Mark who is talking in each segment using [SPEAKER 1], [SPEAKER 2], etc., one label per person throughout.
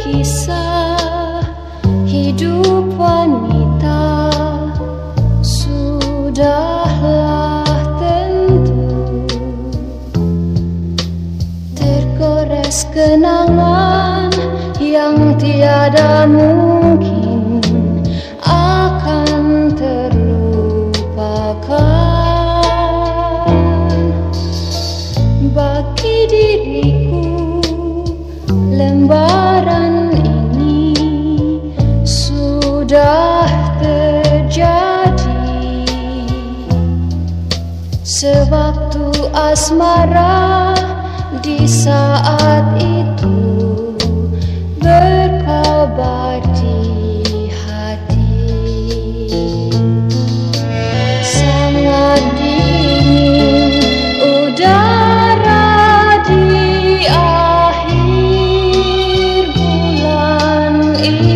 [SPEAKER 1] kisah hidup wanita Sudahlah tentu Tergores kenangan yang tiada mungkin sudah terjadi. Sewaktu asmara di saat itu berkabar di hati. Sangat dingin udara di akhir bulan itu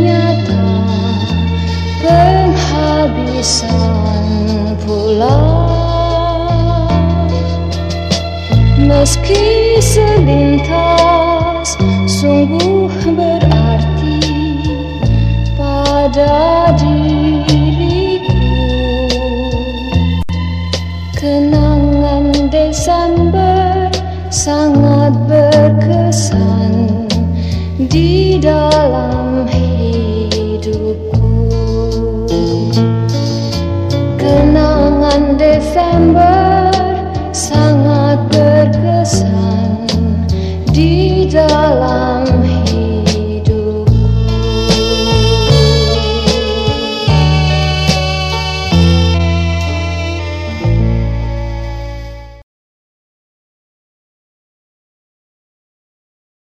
[SPEAKER 1] Meski selintas sungguh berarti pada diriku. Kenangan Desember sangat berkesan di dalam hidupku. Kenangan Desember bosan di dalam